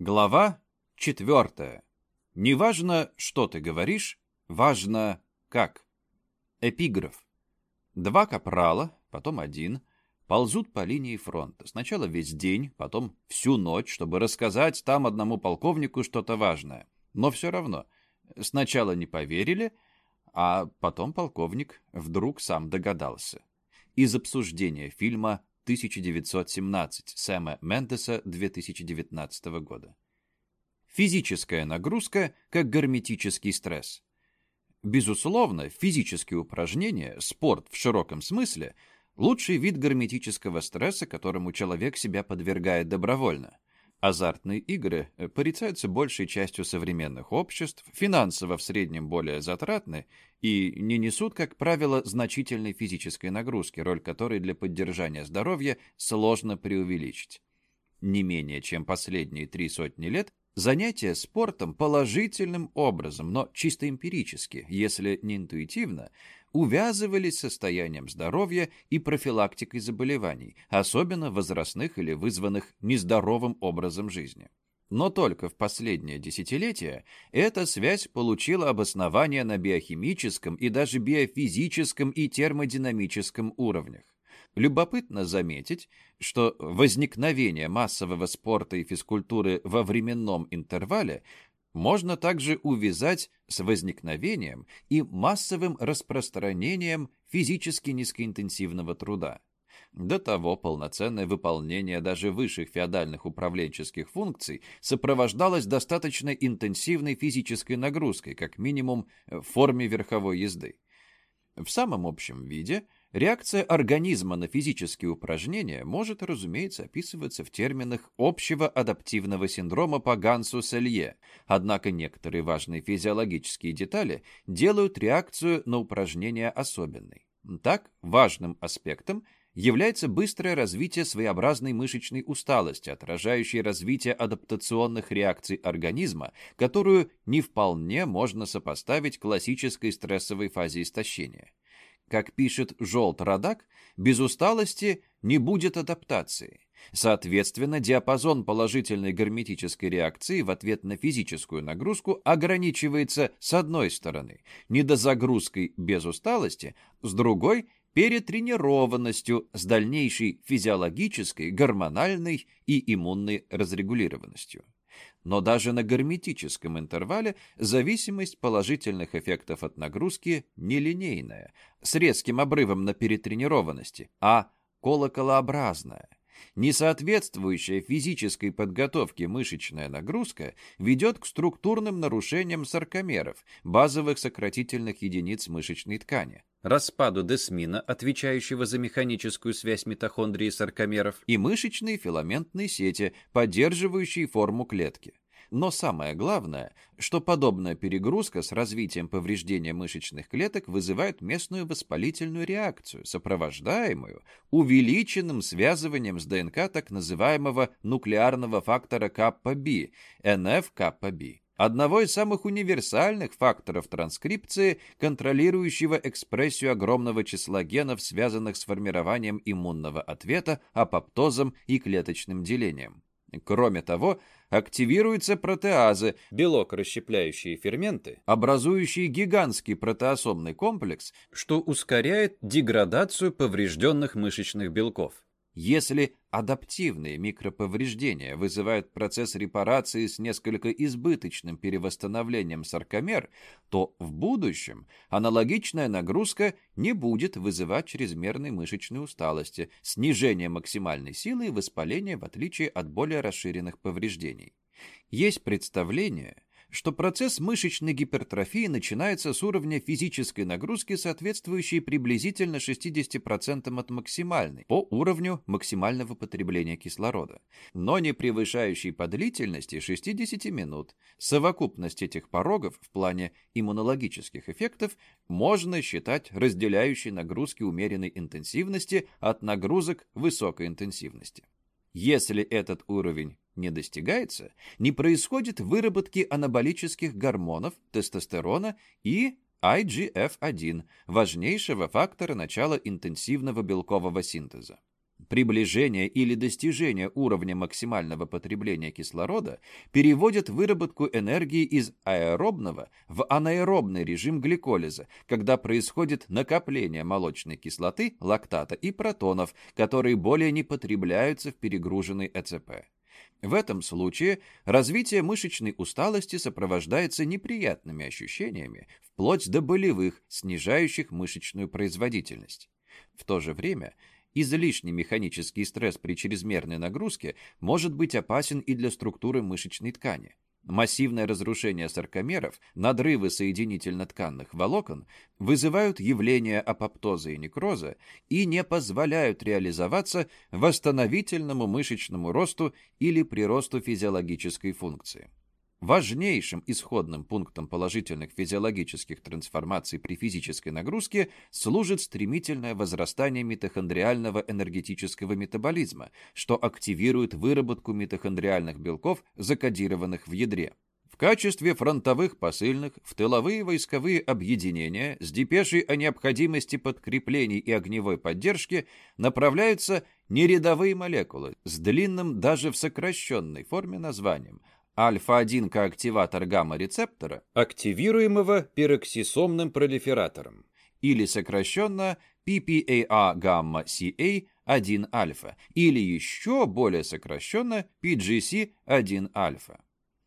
Глава четвертая. Не важно, что ты говоришь, важно как. Эпиграф. Два капрала, потом один, ползут по линии фронта. Сначала весь день, потом всю ночь, чтобы рассказать там одному полковнику что-то важное. Но все равно, сначала не поверили, а потом полковник вдруг сам догадался. Из обсуждения фильма 1917 Сэма Мендеса 2019 года. Физическая нагрузка как герметический стресс. Безусловно, физические упражнения, спорт в широком смысле – лучший вид герметического стресса, которому человек себя подвергает добровольно. Азартные игры порицаются большей частью современных обществ, финансово в среднем более затратны и не несут, как правило, значительной физической нагрузки, роль которой для поддержания здоровья сложно преувеличить. Не менее чем последние три сотни лет занятия спортом положительным образом, но чисто эмпирически, если не интуитивно, увязывались с состоянием здоровья и профилактикой заболеваний, особенно возрастных или вызванных нездоровым образом жизни. Но только в последнее десятилетие эта связь получила обоснование на биохимическом и даже биофизическом и термодинамическом уровнях. Любопытно заметить, что возникновение массового спорта и физкультуры во временном интервале можно также увязать с возникновением и массовым распространением физически низкоинтенсивного труда. До того полноценное выполнение даже высших феодальных управленческих функций сопровождалось достаточно интенсивной физической нагрузкой, как минимум в форме верховой езды. В самом общем виде – Реакция организма на физические упражнения может, разумеется, описываться в терминах общего адаптивного синдрома по Гансу Селье, однако некоторые важные физиологические детали делают реакцию на упражнения особенной. Так, важным аспектом является быстрое развитие своеобразной мышечной усталости, отражающей развитие адаптационных реакций организма, которую не вполне можно сопоставить классической стрессовой фазе истощения. Как пишет Жолт Радак, без усталости не будет адаптации. Соответственно, диапазон положительной герметической реакции в ответ на физическую нагрузку ограничивается с одной стороны недозагрузкой без усталости, с другой – перетренированностью с дальнейшей физиологической, гормональной и иммунной разрегулированностью. Но даже на герметическом интервале зависимость положительных эффектов от нагрузки нелинейная, с резким обрывом на перетренированности, а колоколообразная. Несоответствующая физической подготовке мышечная нагрузка ведет к структурным нарушениям саркомеров, базовых сократительных единиц мышечной ткани, распаду десмина, отвечающего за механическую связь митохондрии саркомеров, и мышечной филаментной сети, поддерживающей форму клетки. Но самое главное, что подобная перегрузка с развитием повреждения мышечных клеток вызывает местную воспалительную реакцию, сопровождаемую увеличенным связыванием с ДНК так называемого нуклеарного фактора КПБ, НФ-КПБ одного из самых универсальных факторов транскрипции, контролирующего экспрессию огромного числа генов, связанных с формированием иммунного ответа, апоптозом и клеточным делением. Кроме того, активируются протеазы, белок расщепляющие ферменты, образующие гигантский протеосомный комплекс, что ускоряет деградацию поврежденных мышечных белков. Если адаптивные микроповреждения вызывают процесс репарации с несколько избыточным перевосстановлением саркомер, то в будущем аналогичная нагрузка не будет вызывать чрезмерной мышечной усталости, снижения максимальной силы и воспаления в отличие от более расширенных повреждений. Есть представление, что процесс мышечной гипертрофии начинается с уровня физической нагрузки, соответствующей приблизительно 60% от максимальной по уровню максимального потребления кислорода, но не превышающей по длительности 60 минут. Совокупность этих порогов в плане иммунологических эффектов можно считать разделяющей нагрузки умеренной интенсивности от нагрузок высокой интенсивности. Если этот уровень не достигается, не происходит выработки анаболических гормонов, тестостерона и IGF-1, важнейшего фактора начала интенсивного белкового синтеза. Приближение или достижение уровня максимального потребления кислорода переводит выработку энергии из аэробного в анаэробный режим гликолиза, когда происходит накопление молочной кислоты, лактата и протонов, которые более не потребляются в перегруженной ЭЦП. В этом случае развитие мышечной усталости сопровождается неприятными ощущениями, вплоть до болевых, снижающих мышечную производительность. В то же время излишний механический стресс при чрезмерной нагрузке может быть опасен и для структуры мышечной ткани. Массивное разрушение саркомеров, надрывы соединительно-тканных волокон вызывают явления апоптоза и некроза и не позволяют реализоваться восстановительному мышечному росту или приросту физиологической функции. Важнейшим исходным пунктом положительных физиологических трансформаций при физической нагрузке служит стремительное возрастание митохондриального энергетического метаболизма, что активирует выработку митохондриальных белков, закодированных в ядре. В качестве фронтовых посыльных в тыловые войсковые объединения с депешей о необходимости подкреплений и огневой поддержки направляются нерядовые молекулы с длинным даже в сокращенной форме названием – альфа-1 коактиватор гамма-рецептора, активируемого пероксисомным пролифератором, или сокращенно PPAA-гамма-CA1-альфа, или еще более сокращенно PGC-1-альфа.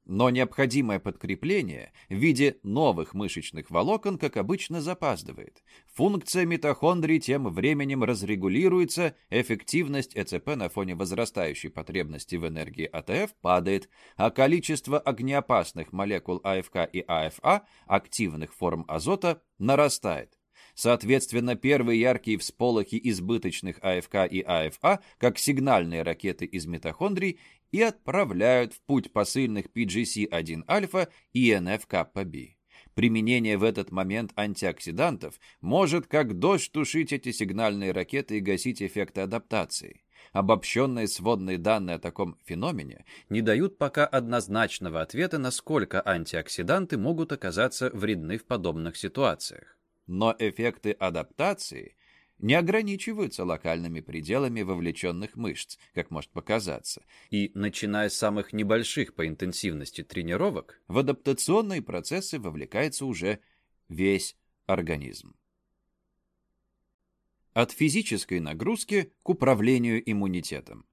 Но необходимое подкрепление в виде новых мышечных волокон, как обычно, запаздывает. Функция митохондрий тем временем разрегулируется, эффективность ЭЦП на фоне возрастающей потребности в энергии АТФ падает, а количество огнеопасных молекул АФК и АФА, активных форм азота, нарастает. Соответственно, первые яркие всполохи избыточных АФК и АФА, как сигнальные ракеты из митохондрий, и отправляют в путь посыльных PGC-1-альфа и NF-каппа-B. Применение в этот момент антиоксидантов может как дождь тушить эти сигнальные ракеты и гасить эффекты адаптации. Обобщенные сводные данные о таком феномене не дают пока однозначного ответа, насколько антиоксиданты могут оказаться вредны в подобных ситуациях. Но эффекты адаптации не ограничиваются локальными пределами вовлеченных мышц, как может показаться, и, начиная с самых небольших по интенсивности тренировок, в адаптационные процессы вовлекается уже весь организм. От физической нагрузки к управлению иммунитетом.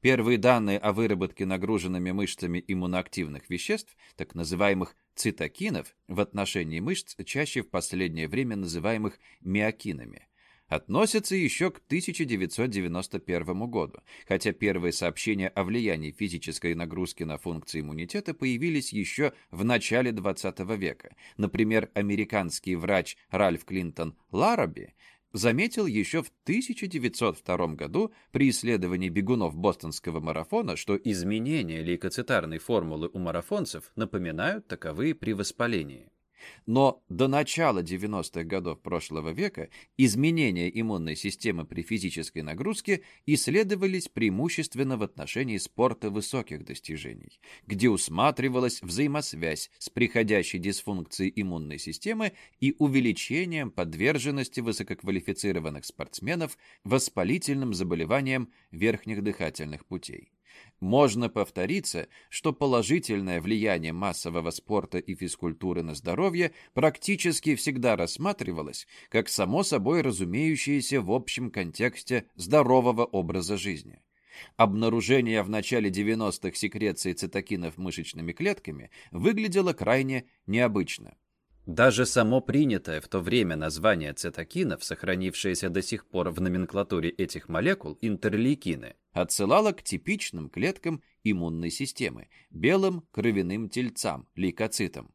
Первые данные о выработке нагруженными мышцами иммуноактивных веществ, так называемых цитокинов, в отношении мышц чаще в последнее время называемых миокинами – относятся еще к 1991 году, хотя первые сообщения о влиянии физической нагрузки на функции иммунитета появились еще в начале 20 века. Например, американский врач Ральф Клинтон Лараби заметил еще в 1902 году при исследовании бегунов бостонского марафона, что изменения лейкоцитарной формулы у марафонцев напоминают таковые при воспалении. Но до начала 90-х годов прошлого века изменения иммунной системы при физической нагрузке исследовались преимущественно в отношении спорта высоких достижений, где усматривалась взаимосвязь с приходящей дисфункцией иммунной системы и увеличением подверженности высококвалифицированных спортсменов воспалительным заболеваниям верхних дыхательных путей можно повториться, что положительное влияние массового спорта и физкультуры на здоровье практически всегда рассматривалось как само собой разумеющееся в общем контексте здорового образа жизни. Обнаружение в начале 90-х секреции цитокинов мышечными клетками выглядело крайне необычно. Даже само принятое в то время название цитокинов, сохранившееся до сих пор в номенклатуре этих молекул, интерлейкины, отсылало к типичным клеткам иммунной системы, белым кровяным тельцам, лейкоцитам.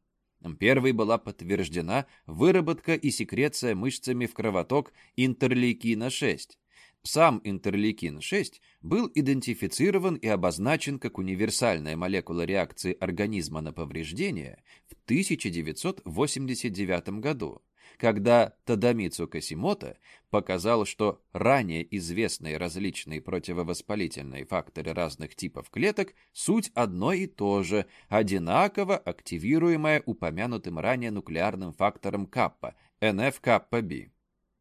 Первой была подтверждена выработка и секреция мышцами в кровоток интерлейкина-6, сам интерлейкин-6 был идентифицирован и обозначен как универсальная молекула реакции организма на повреждения в 1989 году, когда Тадамицу Касимото показал, что ранее известные различные противовоспалительные факторы разных типов клеток суть одно и то же, одинаково активируемое упомянутым ранее нуклеарным фактором каппа, NF-каппа-B.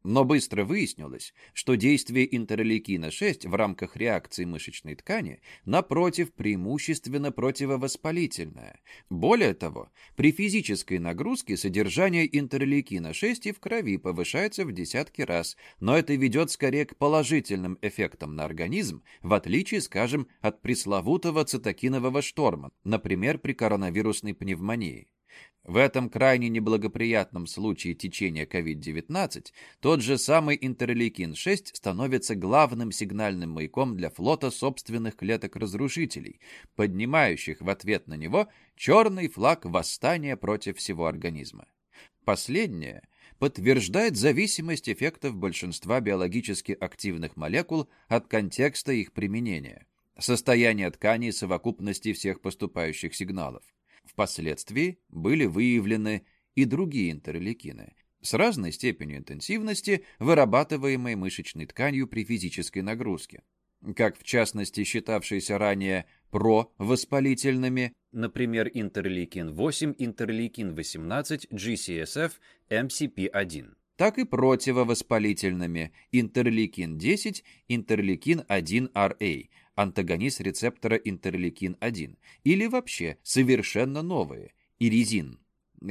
Но быстро выяснилось, что действие интерлейкина-6 в рамках реакции мышечной ткани, напротив, преимущественно противовоспалительное. Более того, при физической нагрузке содержание интерлейкина-6 и в крови повышается в десятки раз, но это ведет скорее к положительным эффектам на организм, в отличие, скажем, от пресловутого цитокинового шторма, например, при коронавирусной пневмонии. В этом крайне неблагоприятном случае течения COVID-19 тот же самый интерлейкин-6 становится главным сигнальным маяком для флота собственных клеток-разрушителей, поднимающих в ответ на него черный флаг восстания против всего организма. Последнее подтверждает зависимость эффектов большинства биологически активных молекул от контекста их применения, состояние тканей совокупности всех поступающих сигналов. Впоследствии были выявлены и другие интерлейкины с разной степенью интенсивности, вырабатываемой мышечной тканью при физической нагрузке, как в частности считавшиеся ранее провоспалительными, например, интерлейкин-8, интерлейкин-18, GCSF, MCP-1, так и противовоспалительными интерлейкин-10, интерлейкин-1RA, антагонист рецептора интерлейкин-1, или вообще совершенно новые, иризин.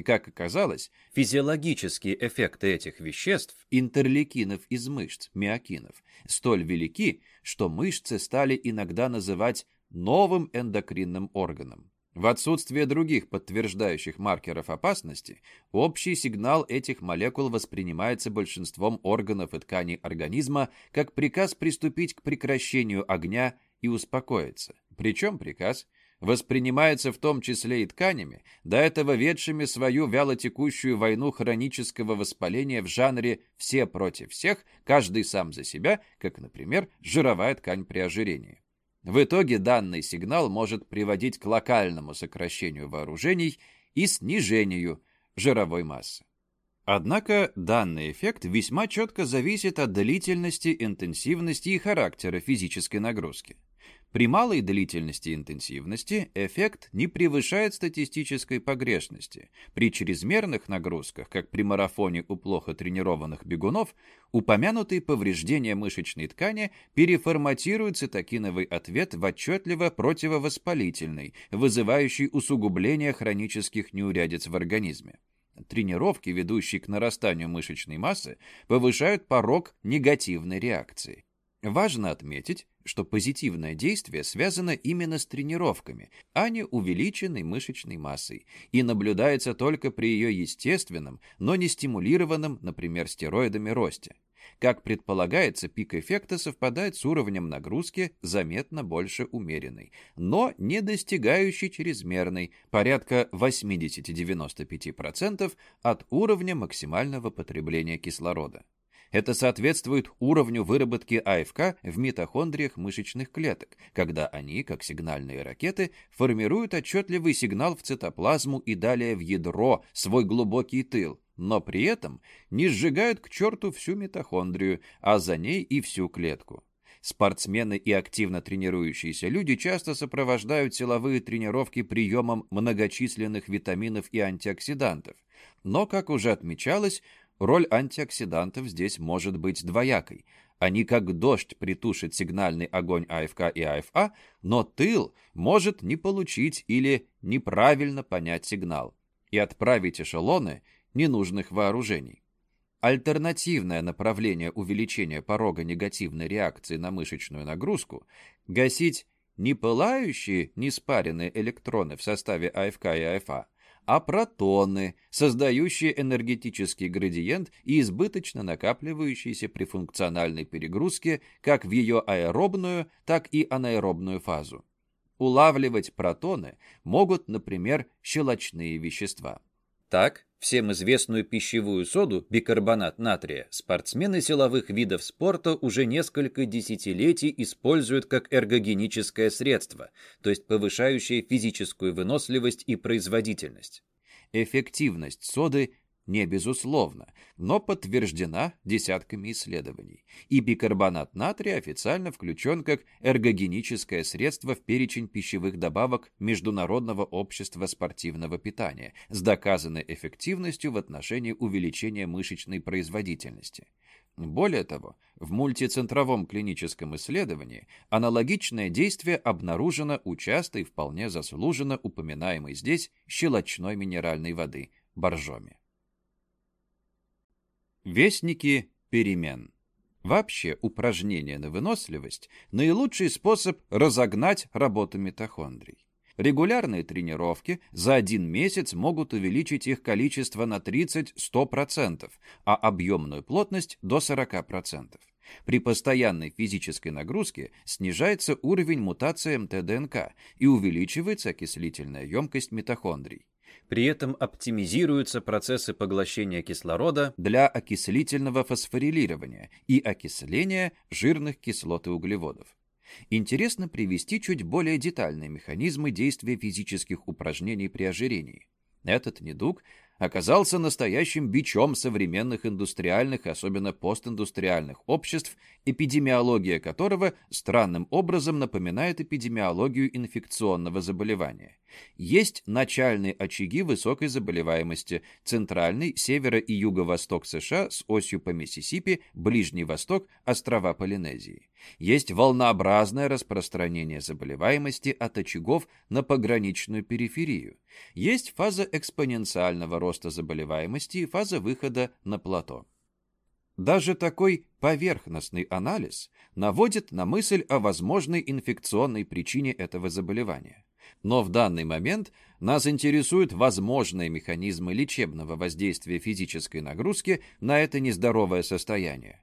Как оказалось, физиологические эффекты этих веществ, интерлейкинов из мышц, миокинов, столь велики, что мышцы стали иногда называть новым эндокринным органом. В отсутствие других подтверждающих маркеров опасности, общий сигнал этих молекул воспринимается большинством органов и тканей организма как приказ приступить к прекращению огня и успокоиться. Причем приказ воспринимается в том числе и тканями, до этого ведшими свою вялотекущую войну хронического воспаления в жанре «все против всех», каждый сам за себя, как, например, жировая ткань при ожирении. В итоге данный сигнал может приводить к локальному сокращению вооружений и снижению жировой массы. Однако данный эффект весьма четко зависит от длительности, интенсивности и характера физической нагрузки. При малой длительности и интенсивности эффект не превышает статистической погрешности. При чрезмерных нагрузках, как при марафоне у плохо тренированных бегунов, упомянутые повреждения мышечной ткани переформатируют цитокиновый ответ в отчетливо противовоспалительный, вызывающий усугубление хронических неурядиц в организме. Тренировки, ведущие к нарастанию мышечной массы, повышают порог негативной реакции. Важно отметить, что позитивное действие связано именно с тренировками, а не увеличенной мышечной массой, и наблюдается только при ее естественном, но не стимулированном, например, стероидами росте. Как предполагается, пик эффекта совпадает с уровнем нагрузки заметно больше умеренной, но не достигающей чрезмерной, порядка 80-95% от уровня максимального потребления кислорода. Это соответствует уровню выработки АФК в митохондриях мышечных клеток, когда они, как сигнальные ракеты, формируют отчетливый сигнал в цитоплазму и далее в ядро, свой глубокий тыл, но при этом не сжигают к черту всю митохондрию, а за ней и всю клетку. Спортсмены и активно тренирующиеся люди часто сопровождают силовые тренировки приемом многочисленных витаминов и антиоксидантов. Но, как уже отмечалось, Роль антиоксидантов здесь может быть двоякой. Они как дождь притушат сигнальный огонь АФК и АФА, но тыл может не получить или неправильно понять сигнал и отправить эшелоны ненужных вооружений. Альтернативное направление увеличения порога негативной реакции на мышечную нагрузку – гасить не пылающие, не спаренные электроны в составе АФК и АФА, а протоны, создающие энергетический градиент и избыточно накапливающиеся при функциональной перегрузке как в ее аэробную, так и анаэробную фазу. Улавливать протоны могут, например, щелочные вещества. Так, всем известную пищевую соду, бикарбонат натрия, спортсмены силовых видов спорта уже несколько десятилетий используют как эргогеническое средство, то есть повышающее физическую выносливость и производительность. Эффективность соды не безусловно, но подтверждена десятками исследований, и бикарбонат натрия официально включен как эргогеническое средство в перечень пищевых добавок Международного общества спортивного питания с доказанной эффективностью в отношении увеличения мышечной производительности. Более того, в мультицентровом клиническом исследовании аналогичное действие обнаружено у частой вполне заслуженно упоминаемой здесь щелочной минеральной воды – боржоми. Вестники перемен. Вообще, упражнение на выносливость – наилучший способ разогнать работу митохондрий. Регулярные тренировки за один месяц могут увеличить их количество на 30-100%, а объемную плотность до 40%. При постоянной физической нагрузке снижается уровень мутации МТДНК и увеличивается окислительная емкость митохондрий. При этом оптимизируются процессы поглощения кислорода для окислительного фосфорилирования и окисления жирных кислот и углеводов. Интересно привести чуть более детальные механизмы действия физических упражнений при ожирении. Этот недуг оказался настоящим бичом современных индустриальных, особенно постиндустриальных обществ, эпидемиология которого странным образом напоминает эпидемиологию инфекционного заболевания. Есть начальные очаги высокой заболеваемости, центральный, северо- и юго-восток США с осью по Миссисипи, Ближний Восток, острова Полинезии. Есть волнообразное распространение заболеваемости от очагов на пограничную периферию. Есть фаза экспоненциального роста заболеваемости и фаза выхода на плато. Даже такой поверхностный анализ наводит на мысль о возможной инфекционной причине этого заболевания. Но в данный момент нас интересуют возможные механизмы лечебного воздействия физической нагрузки на это нездоровое состояние.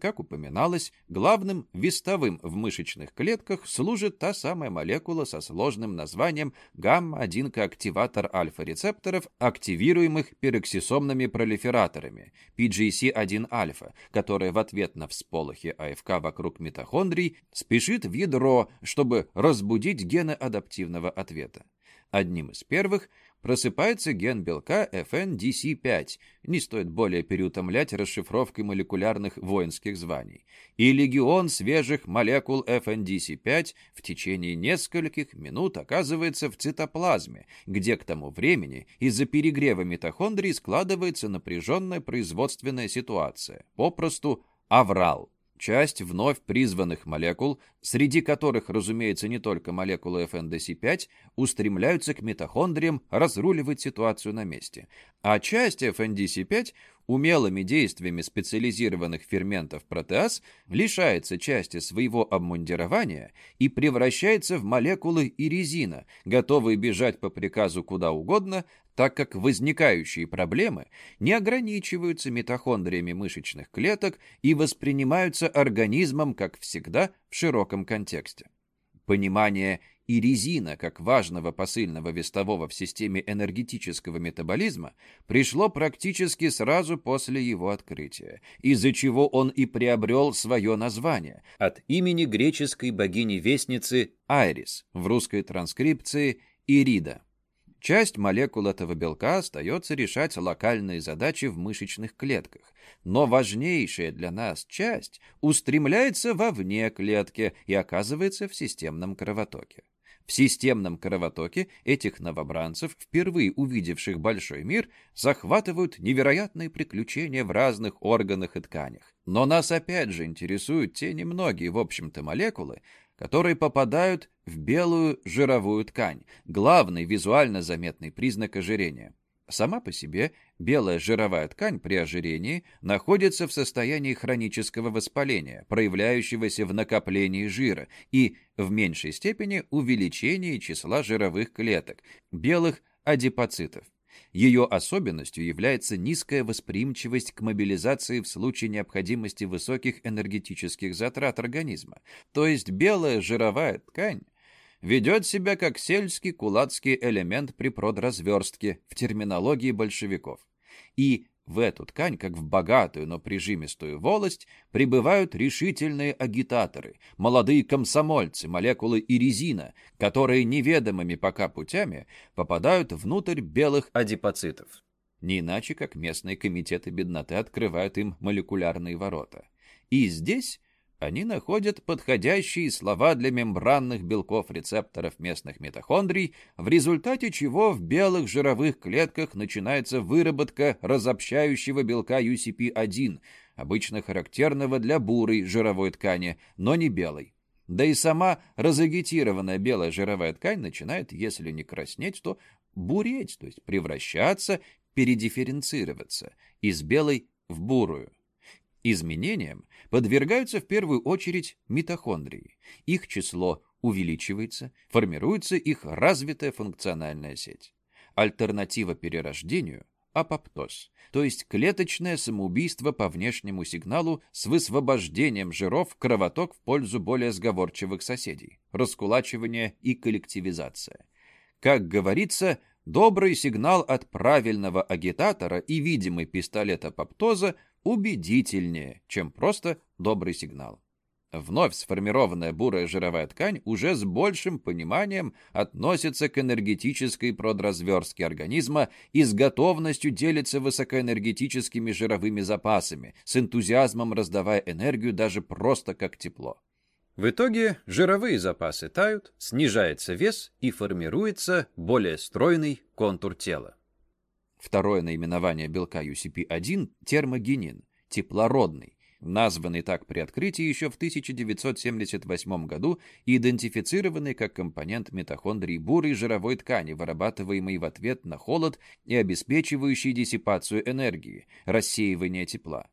Как упоминалось, главным вестовым в мышечных клетках служит та самая молекула со сложным названием гамма-1-коактиватор альфа-рецепторов, активируемых пероксисомными пролифераторами, PGC1-альфа, которая в ответ на всполохи АФК вокруг митохондрий спешит в ядро, чтобы разбудить гены адаптивного ответа. Одним из первых просыпается ген белка FNDC5, не стоит более переутомлять расшифровкой молекулярных воинских званий, и легион свежих молекул FNDC5 в течение нескольких минут оказывается в цитоплазме, где к тому времени из-за перегрева митохондрий складывается напряженная производственная ситуация, попросту аврал. Часть вновь призванных молекул, среди которых, разумеется, не только молекулы FNDC5, устремляются к митохондриям разруливать ситуацию на месте, а часть FNDC5 умелыми действиями специализированных ферментов протеаз лишается части своего обмундирования и превращается в молекулы и резина, готовые бежать по приказу куда угодно, так как возникающие проблемы не ограничиваются митохондриями мышечных клеток и воспринимаются организмом, как всегда, в широком контексте. Понимание и резина как важного посыльного вестового в системе энергетического метаболизма пришло практически сразу после его открытия, из-за чего он и приобрел свое название от имени греческой богини-вестницы Айрис в русской транскрипции Ирида. Часть молекул этого белка остается решать локальные задачи в мышечных клетках, но важнейшая для нас часть устремляется вовне клетки и оказывается в системном кровотоке. В системном кровотоке этих новобранцев, впервые увидевших большой мир, захватывают невероятные приключения в разных органах и тканях. Но нас опять же интересуют те немногие, в общем-то, молекулы, которые попадают в белую жировую ткань, главный визуально заметный признак ожирения. Сама по себе белая жировая ткань при ожирении находится в состоянии хронического воспаления, проявляющегося в накоплении жира и, в меньшей степени, увеличении числа жировых клеток, белых адипоцитов. Ее особенностью является низкая восприимчивость к мобилизации в случае необходимости высоких энергетических затрат организма. То есть белая жировая ткань ведет себя как сельский кулацкий элемент при продразверстке в терминологии большевиков. И в эту ткань, как в богатую, но прижимистую волость, прибывают решительные агитаторы, молодые комсомольцы, молекулы и резина, которые неведомыми пока путями попадают внутрь белых адипоцитов. Не иначе, как местные комитеты бедноты открывают им молекулярные ворота. И здесь они находят подходящие слова для мембранных белков рецепторов местных митохондрий, в результате чего в белых жировых клетках начинается выработка разобщающего белка UCP1, обычно характерного для бурой жировой ткани, но не белой. Да и сама разагитированная белая жировая ткань начинает, если не краснеть, то буреть, то есть превращаться, передифференцироваться из белой в бурую. Изменениям подвергаются в первую очередь митохондрии. Их число увеличивается, формируется их развитая функциональная сеть. Альтернатива перерождению – апоптоз, то есть клеточное самоубийство по внешнему сигналу с высвобождением жиров кровоток в пользу более сговорчивых соседей, раскулачивание и коллективизация. Как говорится, добрый сигнал от правильного агитатора и видимый пистолет апоптоза убедительнее, чем просто добрый сигнал. Вновь сформированная бурая жировая ткань уже с большим пониманием относится к энергетической продразверстке организма и с готовностью делится высокоэнергетическими жировыми запасами, с энтузиазмом раздавая энергию даже просто как тепло. В итоге жировые запасы тают, снижается вес и формируется более стройный контур тела. Второе наименование белка UCP1 – термогенин, теплородный, названный так при открытии еще в 1978 году и идентифицированный как компонент митохондрий бурой жировой ткани, вырабатываемой в ответ на холод и обеспечивающий диссипацию энергии, рассеивание тепла.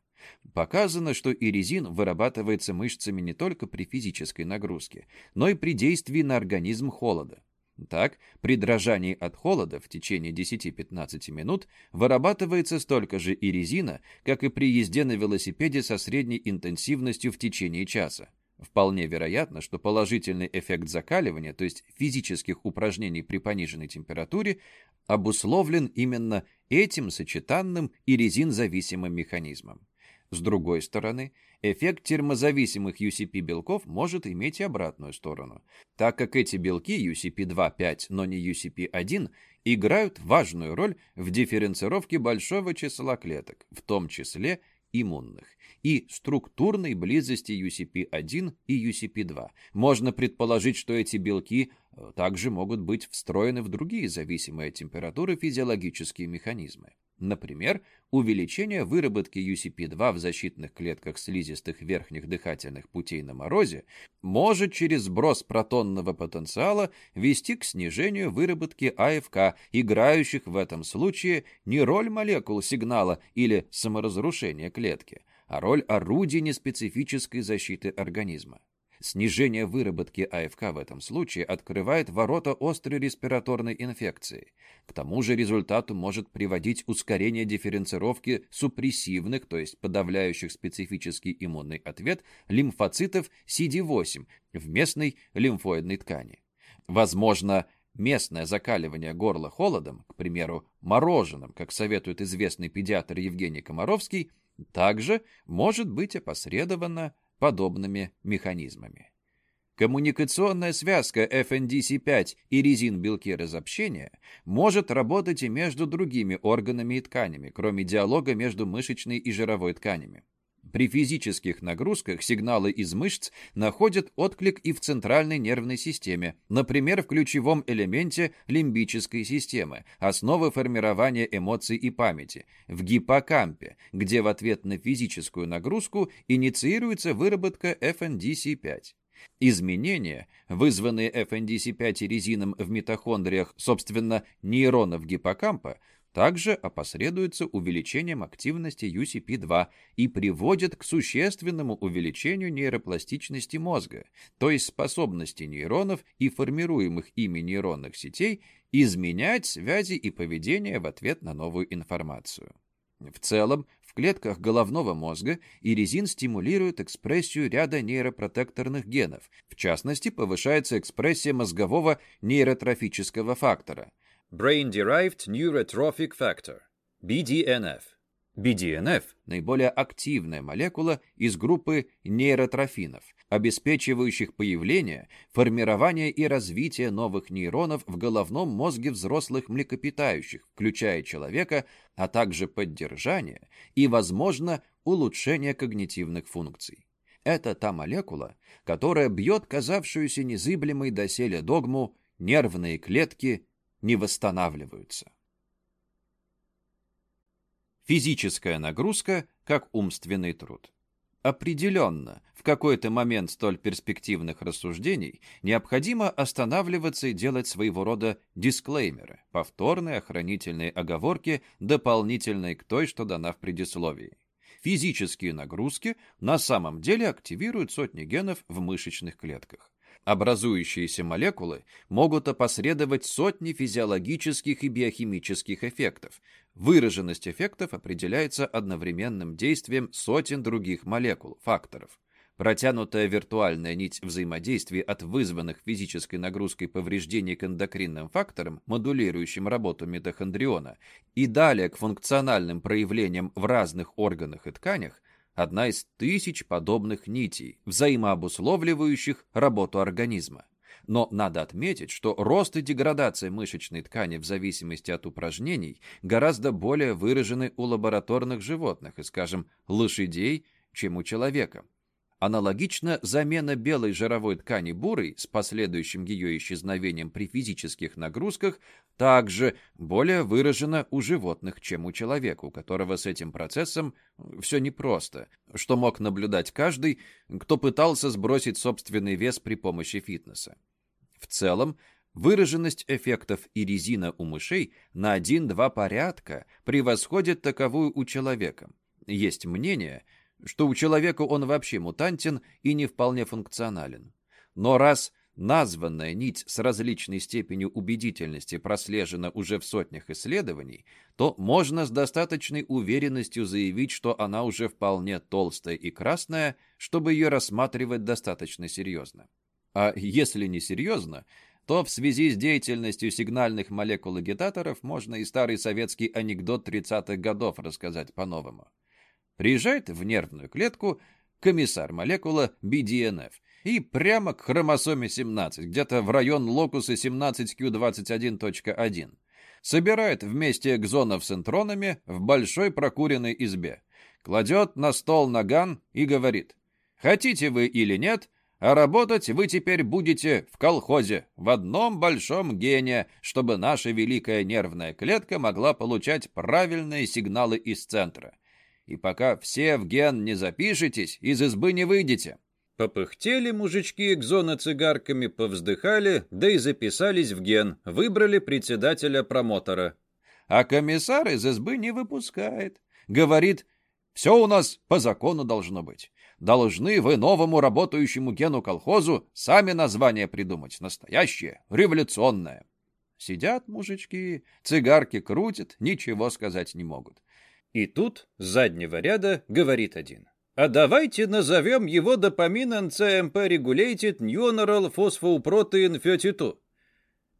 Показано, что иризин вырабатывается мышцами не только при физической нагрузке, но и при действии на организм холода. Так, при дрожании от холода в течение 10-15 минут вырабатывается столько же и резина, как и при езде на велосипеде со средней интенсивностью в течение часа. Вполне вероятно, что положительный эффект закаливания, то есть физических упражнений при пониженной температуре, обусловлен именно этим сочетанным и резин-зависимым механизмом. С другой стороны, эффект термозависимых UCP-белков может иметь и обратную сторону, так как эти белки UCP2-5, но не UCP1, играют важную роль в дифференцировке большого числа клеток, в том числе иммунных, и структурной близости UCP1 и UCP2. Можно предположить, что эти белки э, также могут быть встроены в другие зависимые от температуры физиологические механизмы. Например, увеличение выработки UCP2 в защитных клетках слизистых верхних дыхательных путей на морозе может через сброс протонного потенциала вести к снижению выработки АФК, играющих в этом случае не роль молекул сигнала или саморазрушения клетки, а роль орудий неспецифической защиты организма. Снижение выработки АФК в этом случае открывает ворота острой респираторной инфекции. К тому же результату может приводить ускорение дифференцировки супрессивных, то есть подавляющих специфический иммунный ответ, лимфоцитов CD8 в местной лимфоидной ткани. Возможно, местное закаливание горла холодом, к примеру, мороженым, как советует известный педиатр Евгений Комаровский, также может быть опосредовано подобными механизмами. Коммуникационная связка FNDC5 и резин-белки разобщения может работать и между другими органами и тканями, кроме диалога между мышечной и жировой тканями. При физических нагрузках сигналы из мышц находят отклик и в центральной нервной системе, например, в ключевом элементе лимбической системы, основы формирования эмоций и памяти, в гиппокампе, где в ответ на физическую нагрузку инициируется выработка FNDC5. Изменения, вызванные FNDC5 резином в митохондриях, собственно, нейронов гиппокампа, также опосредуется увеличением активности UCP2 и приводит к существенному увеличению нейропластичности мозга, то есть способности нейронов и формируемых ими нейронных сетей изменять связи и поведение в ответ на новую информацию. В целом, в клетках головного мозга иризин стимулирует экспрессию ряда нейропротекторных генов, в частности, повышается экспрессия мозгового нейротрофического фактора – Brain-Derived Neurotrophic Factor, BDNF. BDNF – наиболее активная молекула из группы нейротрофинов, обеспечивающих появление, формирование и развитие новых нейронов в головном мозге взрослых млекопитающих, включая человека, а также поддержание и, возможно, улучшение когнитивных функций. Это та молекула, которая бьет казавшуюся незыблемой доселе догму нервные клетки не восстанавливаются. Физическая нагрузка как умственный труд. Определенно, в какой-то момент столь перспективных рассуждений необходимо останавливаться и делать своего рода дисклеймеры, повторные охранительные оговорки, дополнительные к той, что дана в предисловии. Физические нагрузки на самом деле активируют сотни генов в мышечных клетках. Образующиеся молекулы могут опосредовать сотни физиологических и биохимических эффектов. Выраженность эффектов определяется одновременным действием сотен других молекул, факторов. Протянутая виртуальная нить взаимодействия от вызванных физической нагрузкой повреждений к эндокринным факторам, модулирующим работу митохондриона, и далее к функциональным проявлениям в разных органах и тканях, одна из тысяч подобных нитей, взаимообусловливающих работу организма. Но надо отметить, что рост и деградация мышечной ткани в зависимости от упражнений гораздо более выражены у лабораторных животных, и, скажем, лошадей, чем у человека. Аналогично, замена белой жировой ткани бурой с последующим ее исчезновением при физических нагрузках также более выражена у животных, чем у человека, у которого с этим процессом все непросто, что мог наблюдать каждый, кто пытался сбросить собственный вес при помощи фитнеса. В целом, выраженность эффектов и резина у мышей на 1-2 порядка превосходит таковую у человека. Есть мнение – что у человека он вообще мутантен и не вполне функционален. Но раз названная нить с различной степенью убедительности прослежена уже в сотнях исследований, то можно с достаточной уверенностью заявить, что она уже вполне толстая и красная, чтобы ее рассматривать достаточно серьезно. А если не серьезно, то в связи с деятельностью сигнальных молекул-агитаторов можно и старый советский анекдот 30-х годов рассказать по-новому. Приезжает в нервную клетку комиссар молекула BDNF и прямо к хромосоме 17, где-то в район локуса 17q21.1. Собирает вместе экзонов с интронами в большой прокуренной избе. Кладет на стол наган и говорит, «Хотите вы или нет, а работать вы теперь будете в колхозе, в одном большом гене, чтобы наша великая нервная клетка могла получать правильные сигналы из центра и пока все в ген не запишетесь, из избы не выйдете». Попыхтели мужички экзона цигарками, повздыхали, да и записались в ген, выбрали председателя-промотора. А комиссар из избы не выпускает. Говорит, все у нас по закону должно быть. Должны вы новому работающему гену колхозу сами название придумать, настоящее, революционное. Сидят мужички, цигарки крутят, ничего сказать не могут. И тут с заднего ряда говорит один. А давайте назовем его допамин CMP Regulated Neural Phosphoprotein 32.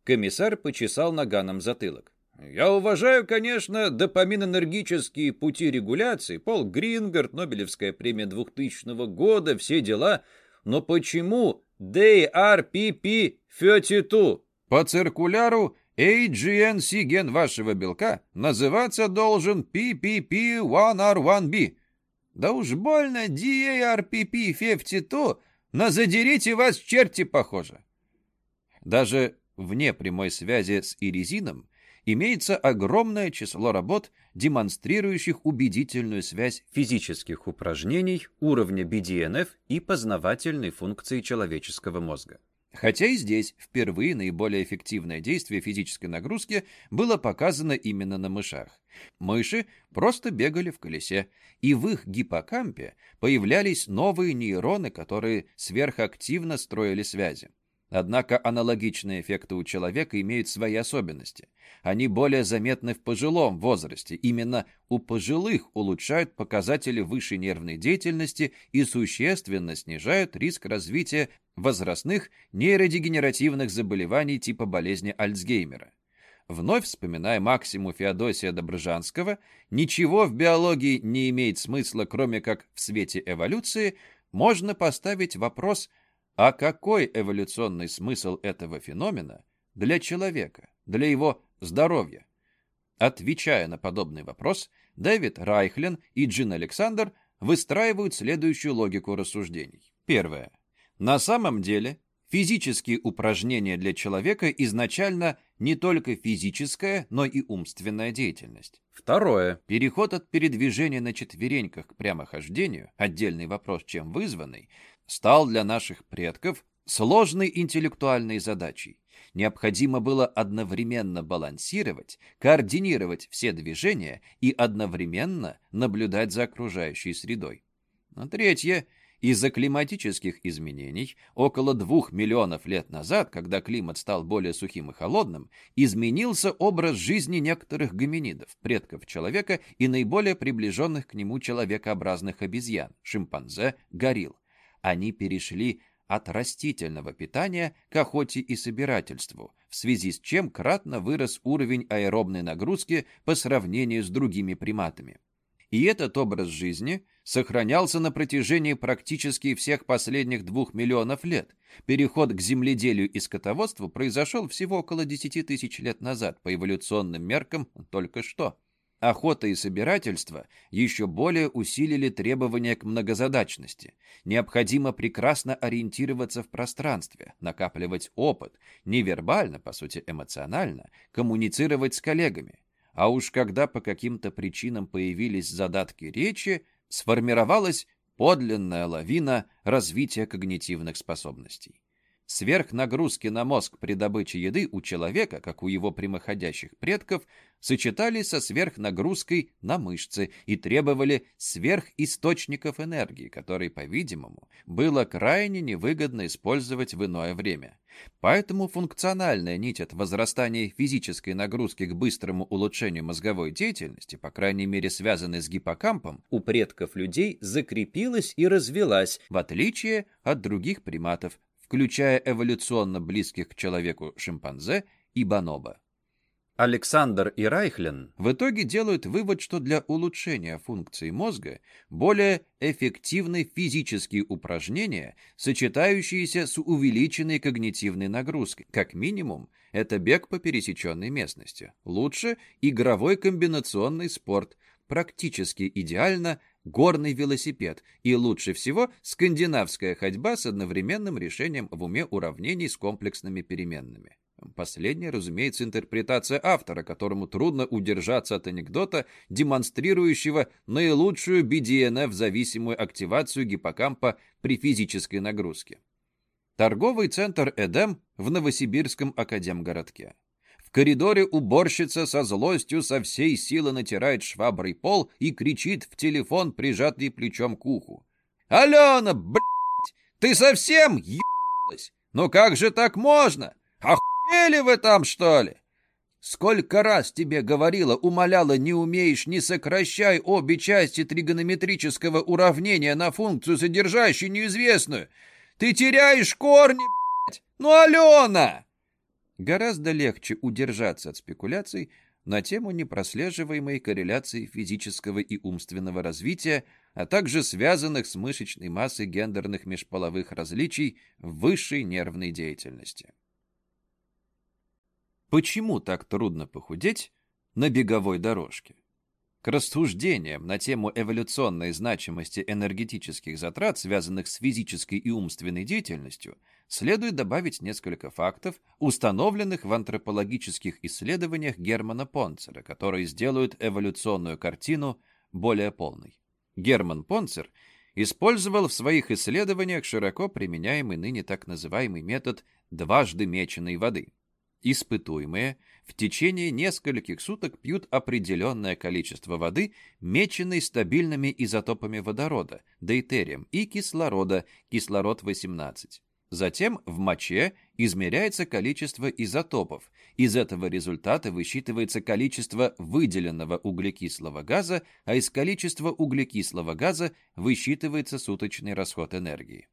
Комиссар почесал наганом затылок. Я уважаю, конечно, допамин-энергические пути регуляции, Пол Грингард, Нобелевская премия 2000 года, все дела, но почему DRPP32? По циркуляру AGNC ген вашего белка называться должен PPP1R1B. Да уж больно DARPP52, на задерите вас черти похоже. Даже вне прямой связи с иризином имеется огромное число работ, демонстрирующих убедительную связь физических упражнений, уровня BDNF и познавательной функции человеческого мозга. Хотя и здесь впервые наиболее эффективное действие физической нагрузки было показано именно на мышах. Мыши просто бегали в колесе, и в их гиппокампе появлялись новые нейроны, которые сверхактивно строили связи. Однако аналогичные эффекты у человека имеют свои особенности. Они более заметны в пожилом возрасте. Именно у пожилых улучшают показатели высшей нервной деятельности и существенно снижают риск развития возрастных нейродегенеративных заболеваний типа болезни Альцгеймера. Вновь вспоминая Максиму Феодосия Доброжанского, ничего в биологии не имеет смысла, кроме как в свете эволюции, можно поставить вопрос – а какой эволюционный смысл этого феномена для человека, для его здоровья? Отвечая на подобный вопрос, Дэвид Райхлен и Джин Александр выстраивают следующую логику рассуждений. Первое. На самом деле, Физические упражнения для человека изначально не только физическая, но и умственная деятельность. Второе. Переход от передвижения на четвереньках к прямохождению, отдельный вопрос, чем вызванный, стал для наших предков сложной интеллектуальной задачей. Необходимо было одновременно балансировать, координировать все движения и одновременно наблюдать за окружающей средой. А третье из-за климатических изменений около двух миллионов лет назад, когда климат стал более сухим и холодным, изменился образ жизни некоторых гоминидов, предков человека и наиболее приближенных к нему человекообразных обезьян, шимпанзе, горилл. Они перешли от растительного питания к охоте и собирательству, в связи с чем кратно вырос уровень аэробной нагрузки по сравнению с другими приматами. И этот образ жизни сохранялся на протяжении практически всех последних двух миллионов лет. Переход к земледелию и скотоводству произошел всего около 10 тысяч лет назад, по эволюционным меркам только что. Охота и собирательство еще более усилили требования к многозадачности. Необходимо прекрасно ориентироваться в пространстве, накапливать опыт, невербально, по сути эмоционально, коммуницировать с коллегами. А уж когда по каким-то причинам появились задатки речи, сформировалась подлинная лавина развития когнитивных способностей. Сверхнагрузки на мозг при добыче еды у человека, как у его прямоходящих предков, сочетались со сверхнагрузкой на мышцы и требовали сверхисточников энергии, которые, по-видимому, было крайне невыгодно использовать в иное время. Поэтому функциональная нить от возрастания физической нагрузки к быстрому улучшению мозговой деятельности, по крайней мере связанной с гиппокампом, у предков людей закрепилась и развилась, в отличие от других приматов, включая эволюционно близких к человеку шимпанзе и бонобо. Александр и Райхлен в итоге делают вывод, что для улучшения функции мозга более эффективны физические упражнения, сочетающиеся с увеличенной когнитивной нагрузкой. Как минимум, это бег по пересеченной местности. Лучше игровой комбинационный спорт, практически идеально горный велосипед и лучше всего скандинавская ходьба с одновременным решением в уме уравнений с комплексными переменными. Последняя, разумеется, интерпретация автора, которому трудно удержаться от анекдота, демонстрирующего наилучшую BDNF-зависимую активацию гиппокампа при физической нагрузке. Торговый центр «Эдем» в Новосибирском академгородке. В коридоре уборщица со злостью со всей силы натирает шваброй пол и кричит в телефон, прижатый плечом к уху. «Алена, блядь, ты совсем ебалась? Ну как же так можно? Оху Ели вы там, что ли? Сколько раз тебе говорила, умоляла, не умеешь, не сокращай обе части тригонометрического уравнения на функцию, содержащую неизвестную. Ты теряешь корни, блядь! Ну, Алена!» Гораздо легче удержаться от спекуляций на тему непрослеживаемой корреляции физического и умственного развития, а также связанных с мышечной массой гендерных межполовых различий в высшей нервной деятельности. Почему так трудно похудеть на беговой дорожке? К рассуждениям на тему эволюционной значимости энергетических затрат, связанных с физической и умственной деятельностью, следует добавить несколько фактов, установленных в антропологических исследованиях Германа Понцера, которые сделают эволюционную картину более полной. Герман Понцер использовал в своих исследованиях широко применяемый ныне так называемый метод дважды меченой воды – Испытуемые в течение нескольких суток пьют определенное количество воды, меченной стабильными изотопами водорода, дейтерием, и кислорода, кислород-18. Затем в моче измеряется количество изотопов. Из этого результата высчитывается количество выделенного углекислого газа, а из количества углекислого газа высчитывается суточный расход энергии.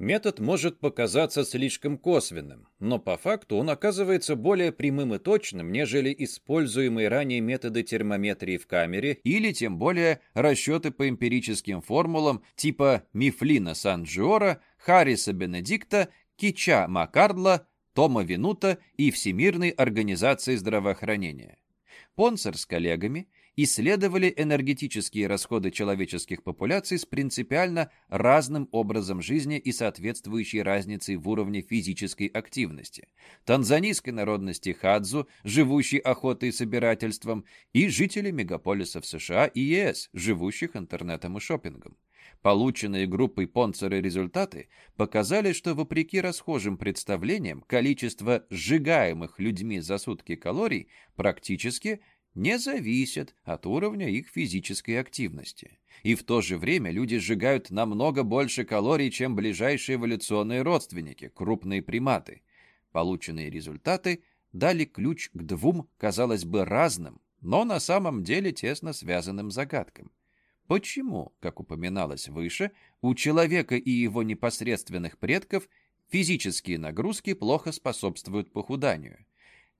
Метод может показаться слишком косвенным, но по факту он оказывается более прямым и точным, нежели используемые ранее методы термометрии в камере или тем более расчеты по эмпирическим формулам типа Мифлина Сан-Джиора, Харриса Бенедикта, Кича Маккардла, Тома Винута и Всемирной организации здравоохранения. Понсер с коллегами исследовали энергетические расходы человеческих популяций с принципиально разным образом жизни и соответствующей разницей в уровне физической активности. Танзанийской народности Хадзу, живущей охотой и собирательством, и жители мегаполисов США и ЕС, живущих интернетом и шопингом. Полученные группой Понцера результаты показали, что вопреки расхожим представлениям количество сжигаемых людьми за сутки калорий практически не зависит от уровня их физической активности. И в то же время люди сжигают намного больше калорий, чем ближайшие эволюционные родственники, крупные приматы. Полученные результаты дали ключ к двум, казалось бы, разным, но на самом деле тесно связанным загадкам. Почему, как упоминалось выше, у человека и его непосредственных предков физические нагрузки плохо способствуют похуданию?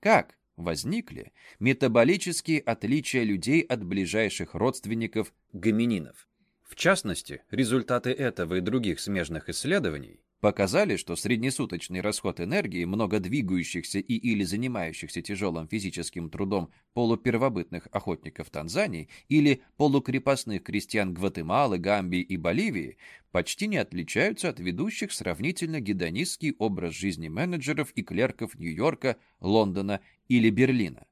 Как возникли метаболические отличия людей от ближайших родственников гомининов? В частности, результаты этого и других смежных исследований показали, что среднесуточный расход энергии многодвигающихся и или занимающихся тяжелым физическим трудом полупервобытных охотников Танзании или полукрепостных крестьян Гватемалы, Гамбии и Боливии почти не отличаются от ведущих сравнительно гедонистский образ жизни менеджеров и клерков Нью-Йорка, Лондона или Берлина.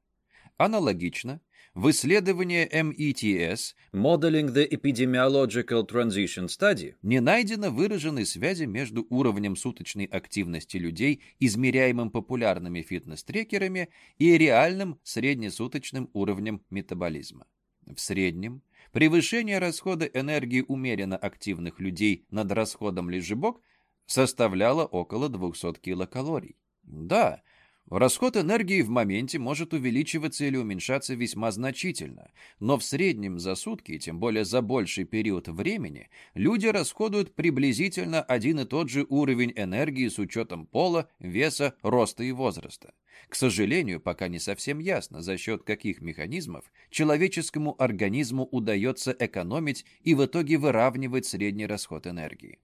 Аналогично, в исследовании METS Modeling the Epidemiological Transition Study не найдено выраженной связи между уровнем суточной активности людей, измеряемым популярными фитнес-трекерами, и реальным среднесуточным уровнем метаболизма. В среднем превышение расхода энергии умеренно активных людей над расходом лежебок составляло около 200 килокалорий. Да, Расход энергии в моменте может увеличиваться или уменьшаться весьма значительно, но в среднем за сутки, тем более за больший период времени, люди расходуют приблизительно один и тот же уровень энергии с учетом пола, веса, роста и возраста. К сожалению, пока не совсем ясно, за счет каких механизмов человеческому организму удается экономить и в итоге выравнивать средний расход энергии.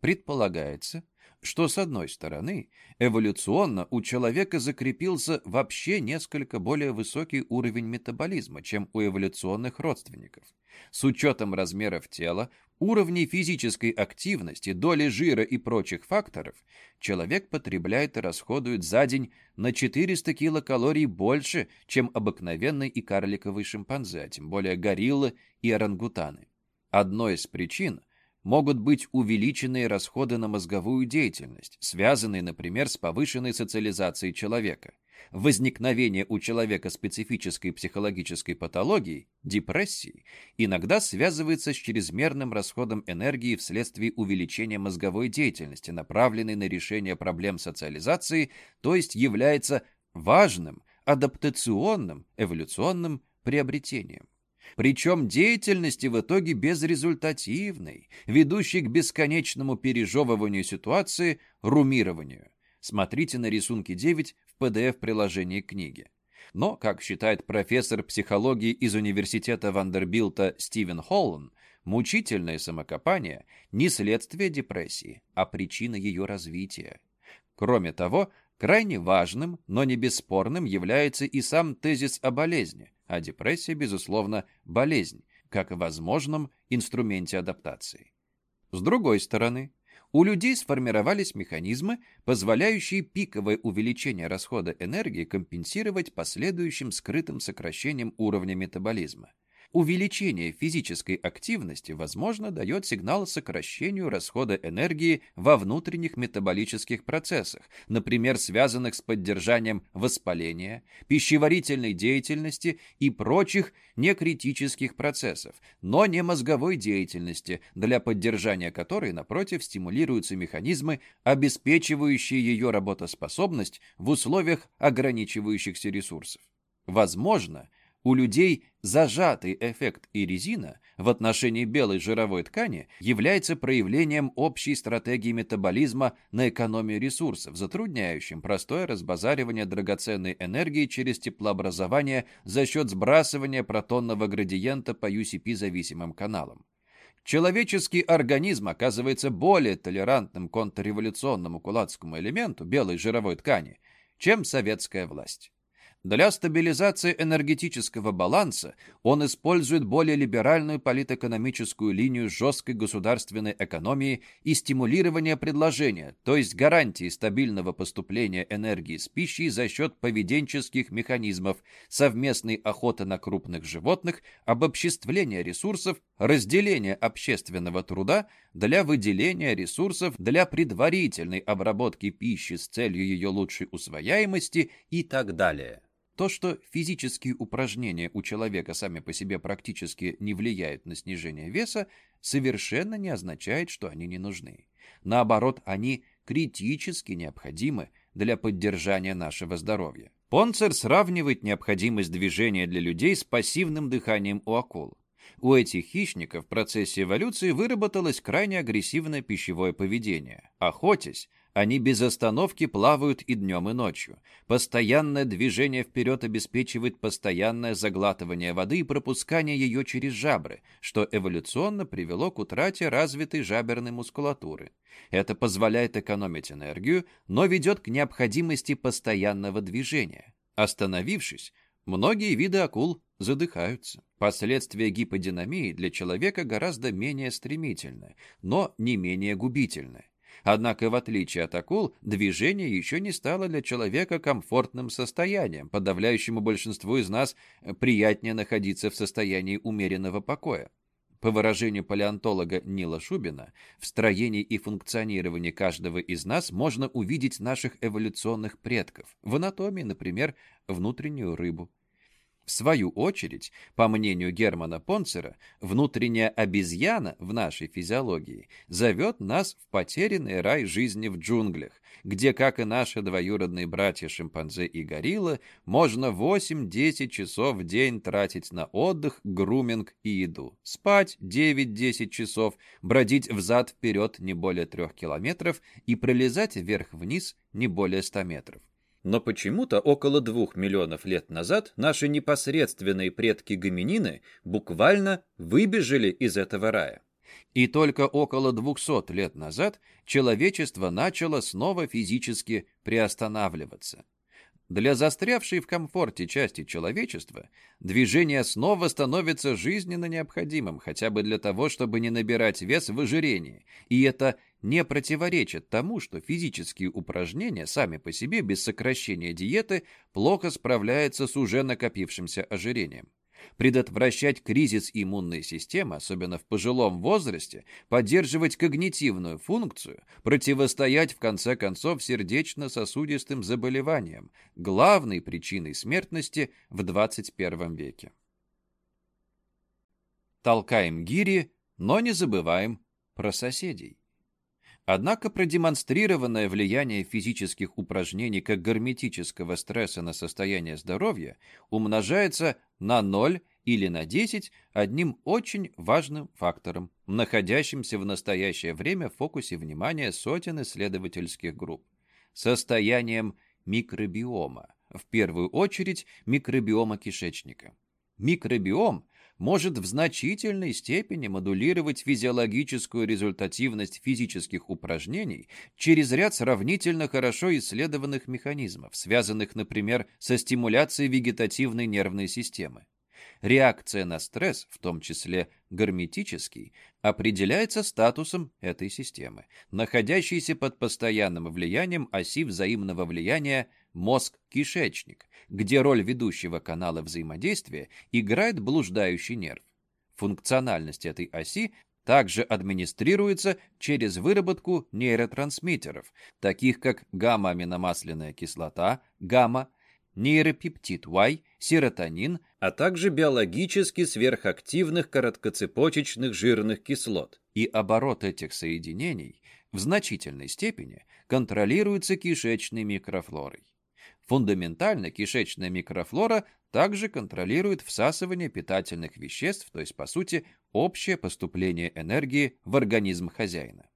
Предполагается, что, с одной стороны, эволюционно у человека закрепился вообще несколько более высокий уровень метаболизма, чем у эволюционных родственников. С учетом размеров тела, уровней физической активности, доли жира и прочих факторов, человек потребляет и расходует за день на 400 килокалорий больше, чем обыкновенный и карликовый шимпанзе, а тем более гориллы и орангутаны. Одной из причин могут быть увеличенные расходы на мозговую деятельность, связанные, например, с повышенной социализацией человека. Возникновение у человека специфической психологической патологии, депрессии, иногда связывается с чрезмерным расходом энергии вследствие увеличения мозговой деятельности, направленной на решение проблем социализации, то есть является важным адаптационным эволюционным приобретением причем деятельности в итоге безрезультативной, ведущей к бесконечному пережевыванию ситуации, румированию. Смотрите на рисунке 9 в PDF-приложении книги. Но, как считает профессор психологии из университета Вандербилта Стивен Холлан, мучительное самокопание не следствие депрессии, а причина ее развития. Кроме того, крайне важным, но не бесспорным является и сам тезис о болезни, а депрессия, безусловно, болезнь, как возможном инструменте адаптации. С другой стороны, у людей сформировались механизмы, позволяющие пиковое увеличение расхода энергии компенсировать последующим скрытым сокращением уровня метаболизма. Увеличение физической активности, возможно, дает сигнал сокращению расхода энергии во внутренних метаболических процессах, например, связанных с поддержанием воспаления, пищеварительной деятельности и прочих некритических процессов, но не мозговой деятельности, для поддержания которой, напротив, стимулируются механизмы, обеспечивающие ее работоспособность в условиях ограничивающихся ресурсов. Возможно, у людей зажатый эффект иризина в отношении белой жировой ткани является проявлением общей стратегии метаболизма на экономию ресурсов, затрудняющим простое разбазаривание драгоценной энергии через теплообразование за счет сбрасывания протонного градиента по UCP-зависимым каналам. Человеческий организм оказывается более толерантным контрреволюционному кулацкому элементу белой жировой ткани, чем советская власть. Для стабилизации энергетического баланса он использует более либеральную политэкономическую линию жесткой государственной экономии и стимулирования предложения, то есть гарантии стабильного поступления энергии с пищей за счет поведенческих механизмов, совместной охоты на крупных животных, обобществления ресурсов, разделения общественного труда для выделения ресурсов для предварительной обработки пищи с целью ее лучшей усвояемости и так далее. То, что физические упражнения у человека сами по себе практически не влияют на снижение веса, совершенно не означает, что они не нужны. Наоборот, они критически необходимы для поддержания нашего здоровья. Понцер сравнивает необходимость движения для людей с пассивным дыханием у акул. У этих хищников в процессе эволюции выработалось крайне агрессивное пищевое поведение. Охотясь, они без остановки плавают и днем, и ночью. Постоянное движение вперед обеспечивает постоянное заглатывание воды и пропускание ее через жабры, что эволюционно привело к утрате развитой жаберной мускулатуры. Это позволяет экономить энергию, но ведет к необходимости постоянного движения. Остановившись, многие виды акул задыхаются. Последствия гиподинамии для человека гораздо менее стремительны, но не менее губительны. Однако, в отличие от акул, движение еще не стало для человека комфортным состоянием. Подавляющему большинству из нас приятнее находиться в состоянии умеренного покоя. По выражению палеонтолога Нила Шубина, в строении и функционировании каждого из нас можно увидеть наших эволюционных предков. В анатомии, например, внутреннюю рыбу. В свою очередь, по мнению Германа Понцера, внутренняя обезьяна в нашей физиологии зовет нас в потерянный рай жизни в джунглях, где, как и наши двоюродные братья-шимпанзе и гориллы, можно 8-10 часов в день тратить на отдых, груминг и еду, спать 9-10 часов, бродить взад-вперед не более 3 километров и пролезать вверх-вниз не более 100 метров. Но почему-то около двух миллионов лет назад наши непосредственные предки-гоминины буквально выбежали из этого рая. И только около 200 лет назад человечество начало снова физически приостанавливаться. Для застрявшей в комфорте части человечества движение снова становится жизненно необходимым, хотя бы для того, чтобы не набирать вес в ожирении, и это не противоречит тому, что физические упражнения сами по себе без сокращения диеты плохо справляются с уже накопившимся ожирением. Предотвращать кризис иммунной системы, особенно в пожилом возрасте, поддерживать когнитивную функцию, противостоять в конце концов сердечно-сосудистым заболеваниям, главной причиной смертности в 21 веке. Толкаем гири, но не забываем про соседей. Однако продемонстрированное влияние физических упражнений как герметического стресса на состояние здоровья умножается на 0 или на 10 одним очень важным фактором, находящимся в настоящее время в фокусе внимания сотен исследовательских групп – состоянием микробиома, в первую очередь микробиома кишечника. Микробиом может в значительной степени модулировать физиологическую результативность физических упражнений через ряд сравнительно хорошо исследованных механизмов, связанных, например, со стимуляцией вегетативной нервной системы. Реакция на стресс, в том числе герметический, определяется статусом этой системы, находящейся под постоянным влиянием оси взаимного влияния мозг-кишечник, где роль ведущего канала взаимодействия играет блуждающий нерв. Функциональность этой оси также администрируется через выработку нейротрансмиттеров, таких как гамма-аминомасляная кислота, гамма, нейропептид Y, серотонин, а также биологически сверхактивных короткоцепочечных жирных кислот. И оборот этих соединений в значительной степени контролируется кишечной микрофлорой. Фундаментально кишечная микрофлора также контролирует всасывание питательных веществ, то есть, по сути, общее поступление энергии в организм хозяина.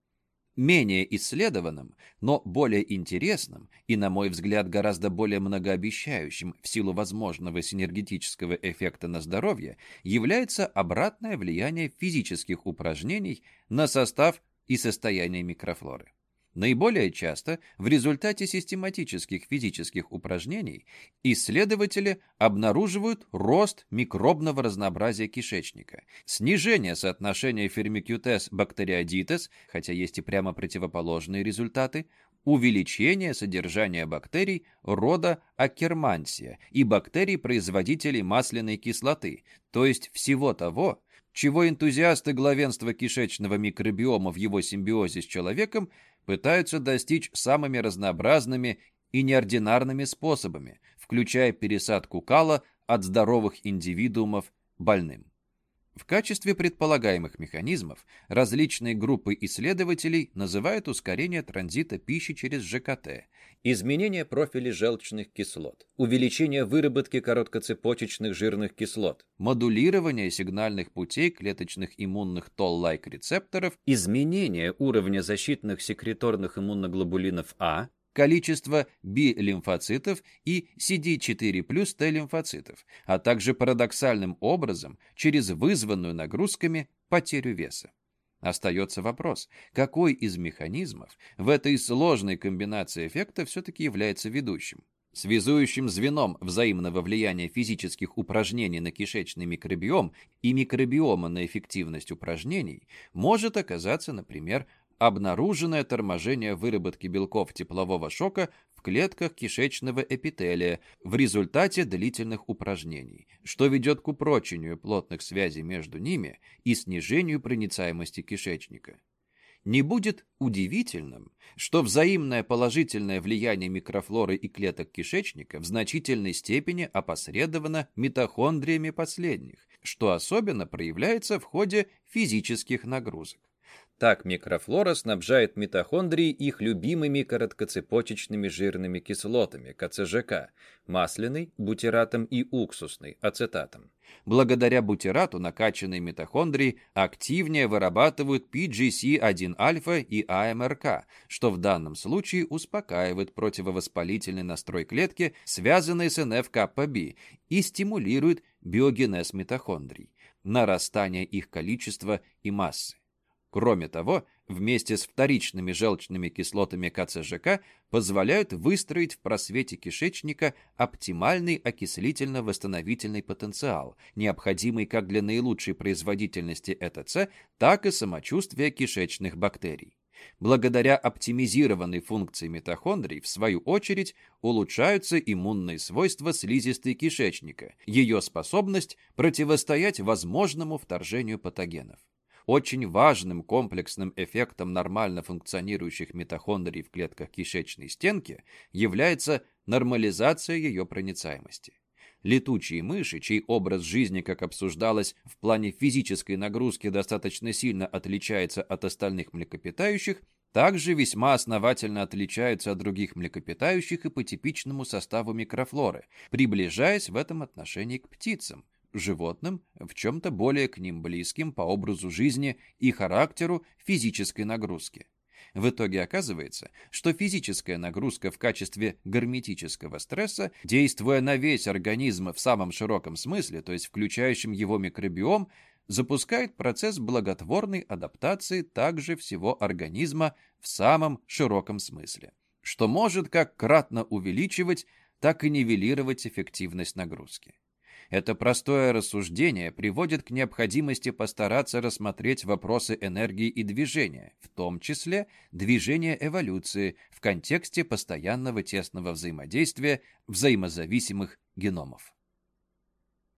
Менее исследованным, но более интересным и, на мой взгляд, гораздо более многообещающим в силу возможного синергетического эффекта на здоровье является обратное влияние физических упражнений на состав и состояние микрофлоры. Наиболее часто в результате систематических физических упражнений исследователи обнаруживают рост микробного разнообразия кишечника, снижение соотношения фермикютез-бактериодитес, хотя есть и прямо противоположные результаты, увеличение содержания бактерий рода Аккермансия и бактерий-производителей масляной кислоты, то есть всего того, чего энтузиасты главенства кишечного микробиома в его симбиозе с человеком пытаются достичь самыми разнообразными и неординарными способами, включая пересадку кала от здоровых индивидуумов больным. В качестве предполагаемых механизмов различные группы исследователей называют ускорение транзита пищи через ЖКТ, изменение профиля желчных кислот, увеличение выработки короткоцепочечных жирных кислот, модулирование сигнальных путей клеточных иммунных toll-like рецепторов, изменение уровня защитных секреторных иммуноглобулинов А, количество B-лимфоцитов и CD4 плюс Т-лимфоцитов, а также парадоксальным образом через вызванную нагрузками потерю веса. Остается вопрос, какой из механизмов в этой сложной комбинации эффекта все-таки является ведущим? Связующим звеном взаимного влияния физических упражнений на кишечный микробиом и микробиома на эффективность упражнений может оказаться, например, обнаруженное торможение выработки белков теплового шока в клетках кишечного эпителия в результате длительных упражнений, что ведет к упрочению плотных связей между ними и снижению проницаемости кишечника. Не будет удивительным, что взаимное положительное влияние микрофлоры и клеток кишечника в значительной степени опосредовано митохондриями последних, что особенно проявляется в ходе физических нагрузок. Так микрофлора снабжает митохондрии их любимыми короткоцепочечными жирными кислотами КЦЖК, масляной, бутиратом и уксусной, ацетатом. Благодаря бутирату накачанные митохондрии активнее вырабатывают PGC-1-альфа и АМРК, что в данном случае успокаивает противовоспалительный настрой клетки, связанный с НФ-каппа-Би, и стимулирует биогенез митохондрий, нарастание их количества и массы. Кроме того, вместе с вторичными желчными кислотами КЦЖК позволяют выстроить в просвете кишечника оптимальный окислительно-восстановительный потенциал, необходимый как для наилучшей производительности ЭТЦ, так и самочувствия кишечных бактерий. Благодаря оптимизированной функции митохондрий, в свою очередь, улучшаются иммунные свойства слизистой кишечника, ее способность противостоять возможному вторжению патогенов. Очень важным комплексным эффектом нормально функционирующих митохондрий в клетках кишечной стенки является нормализация ее проницаемости. Летучие мыши, чей образ жизни, как обсуждалось, в плане физической нагрузки достаточно сильно отличается от остальных млекопитающих, также весьма основательно отличаются от других млекопитающих и по типичному составу микрофлоры, приближаясь в этом отношении к птицам, животным, в чем-то более к ним близким по образу жизни и характеру физической нагрузки. В итоге оказывается, что физическая нагрузка в качестве герметического стресса, действуя на весь организм в самом широком смысле, то есть включающим его микробиом, запускает процесс благотворной адаптации также всего организма в самом широком смысле, что может как кратно увеличивать, так и нивелировать эффективность нагрузки. Это простое рассуждение приводит к необходимости постараться рассмотреть вопросы энергии и движения, в том числе движения эволюции в контексте постоянного тесного взаимодействия взаимозависимых геномов.